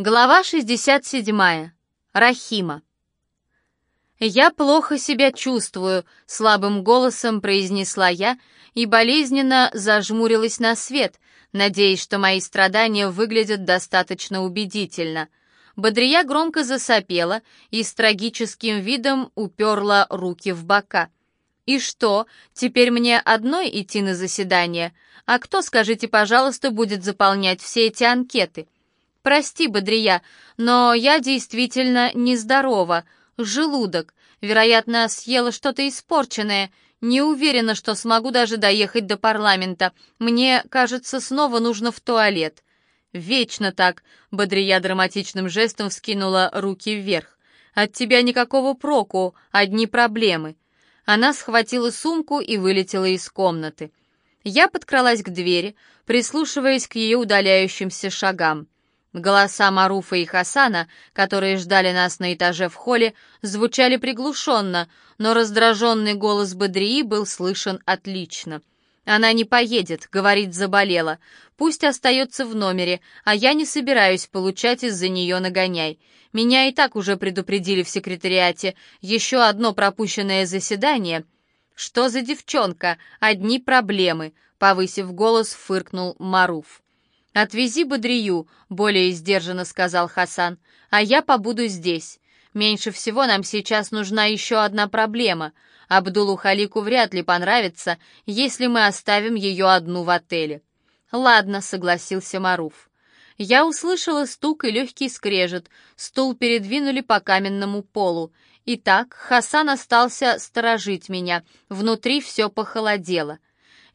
Глава 67. Рахима. «Я плохо себя чувствую», — слабым голосом произнесла я и болезненно зажмурилась на свет, надеясь, что мои страдания выглядят достаточно убедительно. Бодрия громко засопела и с трагическим видом уперла руки в бока. «И что, теперь мне одной идти на заседание? А кто, скажите, пожалуйста, будет заполнять все эти анкеты?» «Прости, Бодрия, но я действительно нездорова. Желудок. Вероятно, съела что-то испорченное. Не уверена, что смогу даже доехать до парламента. Мне, кажется, снова нужно в туалет». «Вечно так», — Бодрия драматичным жестом вскинула руки вверх. «От тебя никакого проку, одни проблемы». Она схватила сумку и вылетела из комнаты. Я подкралась к двери, прислушиваясь к ее удаляющимся шагам. Голоса Маруфа и Хасана, которые ждали нас на этаже в холле, звучали приглушенно, но раздраженный голос Бадрии был слышен отлично. «Она не поедет», — говорит, заболела. «Пусть остается в номере, а я не собираюсь получать из-за нее нагоняй. Меня и так уже предупредили в секретариате. Еще одно пропущенное заседание». «Что за девчонка? Одни проблемы», — повысив голос, фыркнул Маруф. «Отвези Бодрию», — более сдержанно сказал Хасан, «а я побуду здесь. Меньше всего нам сейчас нужна еще одна проблема. Абдулу Халику вряд ли понравится, если мы оставим ее одну в отеле». «Ладно», — согласился Маруф. Я услышала стук и легкий скрежет, стул передвинули по каменному полу. Итак, Хасан остался сторожить меня, внутри все похолодело.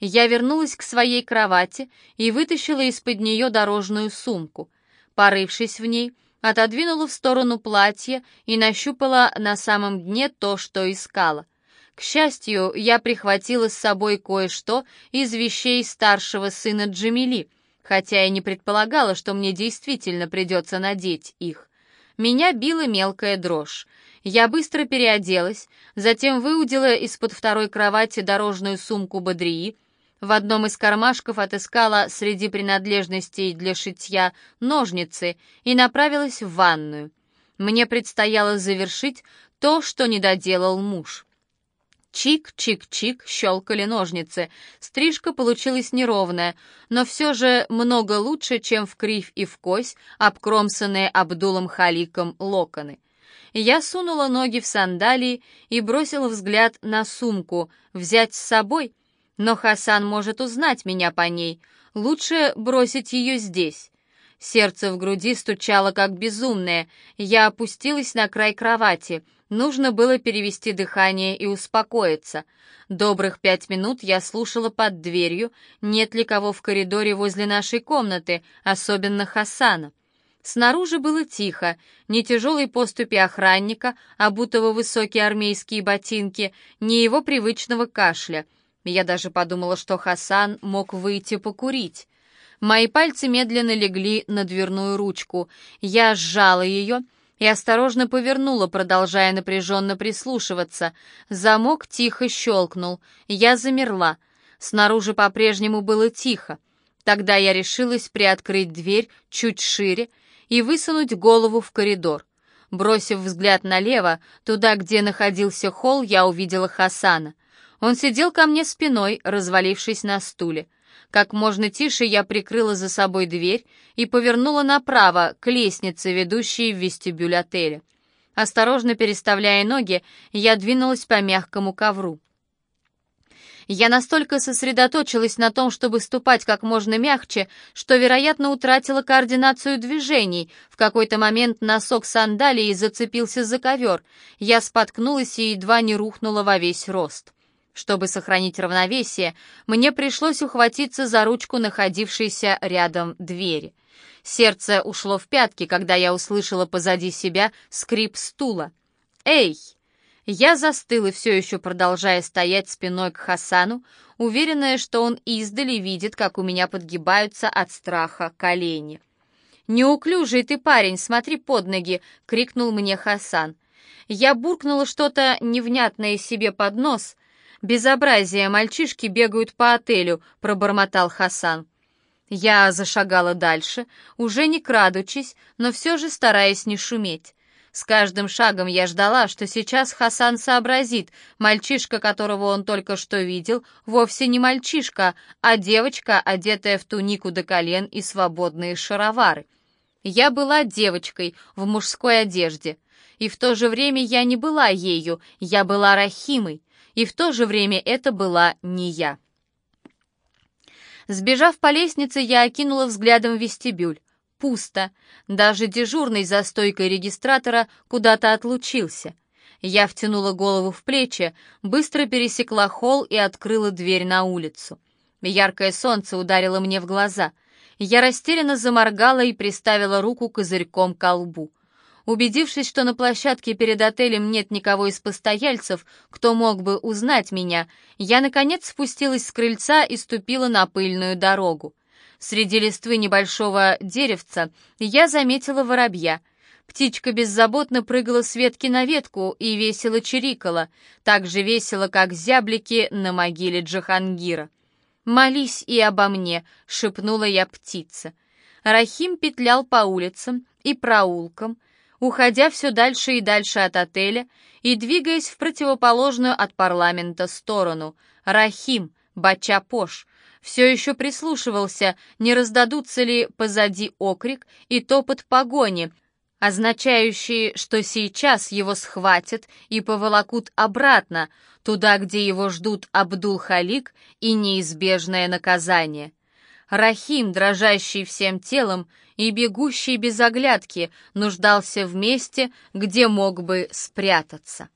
Я вернулась к своей кровати и вытащила из-под нее дорожную сумку. Порывшись в ней, отодвинула в сторону платье и нащупала на самом дне то, что искала. К счастью, я прихватила с собой кое-что из вещей старшего сына Джамили, хотя и не предполагала, что мне действительно придется надеть их. Меня била мелкая дрожь. Я быстро переоделась, затем выудила из-под второй кровати дорожную сумку Бодрии, в одном из кармашков отыскала среди принадлежностей для шитья ножницы и направилась в ванную. Мне предстояло завершить то, что не доделал муж. Чик-чик-чик щелкали ножницы. Стрижка получилась неровная, но все же много лучше, чем в кривь и в кось, обкромсанные Абдулом Халиком локоны. Я сунула ноги в сандалии и бросила взгляд на сумку. Взять с собой — но Хасан может узнать меня по ней. Лучше бросить ее здесь. Сердце в груди стучало как безумное. Я опустилась на край кровати. Нужно было перевести дыхание и успокоиться. Добрых пять минут я слушала под дверью, нет ли кого в коридоре возле нашей комнаты, особенно Хасана. Снаружи было тихо, ни тяжелой поступи охранника, обутого высокие армейские ботинки, ни его привычного кашля — я даже подумала, что Хасан мог выйти покурить. Мои пальцы медленно легли на дверную ручку. Я сжала ее и осторожно повернула, продолжая напряженно прислушиваться. Замок тихо щелкнул. Я замерла. Снаружи по-прежнему было тихо. Тогда я решилась приоткрыть дверь чуть шире и высунуть голову в коридор. Бросив взгляд налево, туда, где находился холл, я увидела Хасана. Он сидел ко мне спиной, развалившись на стуле. Как можно тише я прикрыла за собой дверь и повернула направо, к лестнице, ведущей в вестибюль отеля. Осторожно переставляя ноги, я двинулась по мягкому ковру. Я настолько сосредоточилась на том, чтобы ступать как можно мягче, что, вероятно, утратила координацию движений. В какой-то момент носок сандалии зацепился за ковер. Я споткнулась и едва не рухнула во весь рост. Чтобы сохранить равновесие, мне пришлось ухватиться за ручку находившейся рядом двери. Сердце ушло в пятки, когда я услышала позади себя скрип стула. «Эй!» Я застыла, все еще продолжая стоять спиной к Хасану, уверенная, что он издали видит, как у меня подгибаются от страха колени. «Неуклюжий ты парень, смотри под ноги!» — крикнул мне Хасан. Я буркнула что-то невнятное себе под нос, «Безобразие, мальчишки бегают по отелю», — пробормотал Хасан. Я зашагала дальше, уже не крадучись, но все же стараясь не шуметь. С каждым шагом я ждала, что сейчас Хасан сообразит, мальчишка, которого он только что видел, вовсе не мальчишка, а девочка, одетая в тунику до колен и свободные шаровары. Я была девочкой в мужской одежде, и в то же время я не была ею, я была Рахимой, и в то же время это была не я. Сбежав по лестнице, я окинула взглядом вестибюль. Пусто. Даже дежурный за стойкой регистратора куда-то отлучился. Я втянула голову в плечи, быстро пересекла холл и открыла дверь на улицу. Яркое солнце ударило мне в глаза. Я растерянно заморгала и приставила руку козырьком к лбу. Убедившись, что на площадке перед отелем нет никого из постояльцев, кто мог бы узнать меня, я, наконец, спустилась с крыльца и ступила на пыльную дорогу. Среди листвы небольшого деревца я заметила воробья. Птичка беззаботно прыгала с ветки на ветку и весело чирикала, так же весело, как зяблики на могиле Джахангира. «Молись и обо мне», — шепнула я птице. Рахим петлял по улицам и проулкам, уходя все дальше и дальше от отеля и двигаясь в противоположную от парламента сторону. Рахим, Бача-Пош, все еще прислушивался, не раздадутся ли позади окрик и топот погони, означающие, что сейчас его схватят и поволокут обратно, туда, где его ждут Абдул-Халик и неизбежное наказание. Рахим, дрожащий всем телом и бегущий без оглядки, нуждался в месте, где мог бы спрятаться.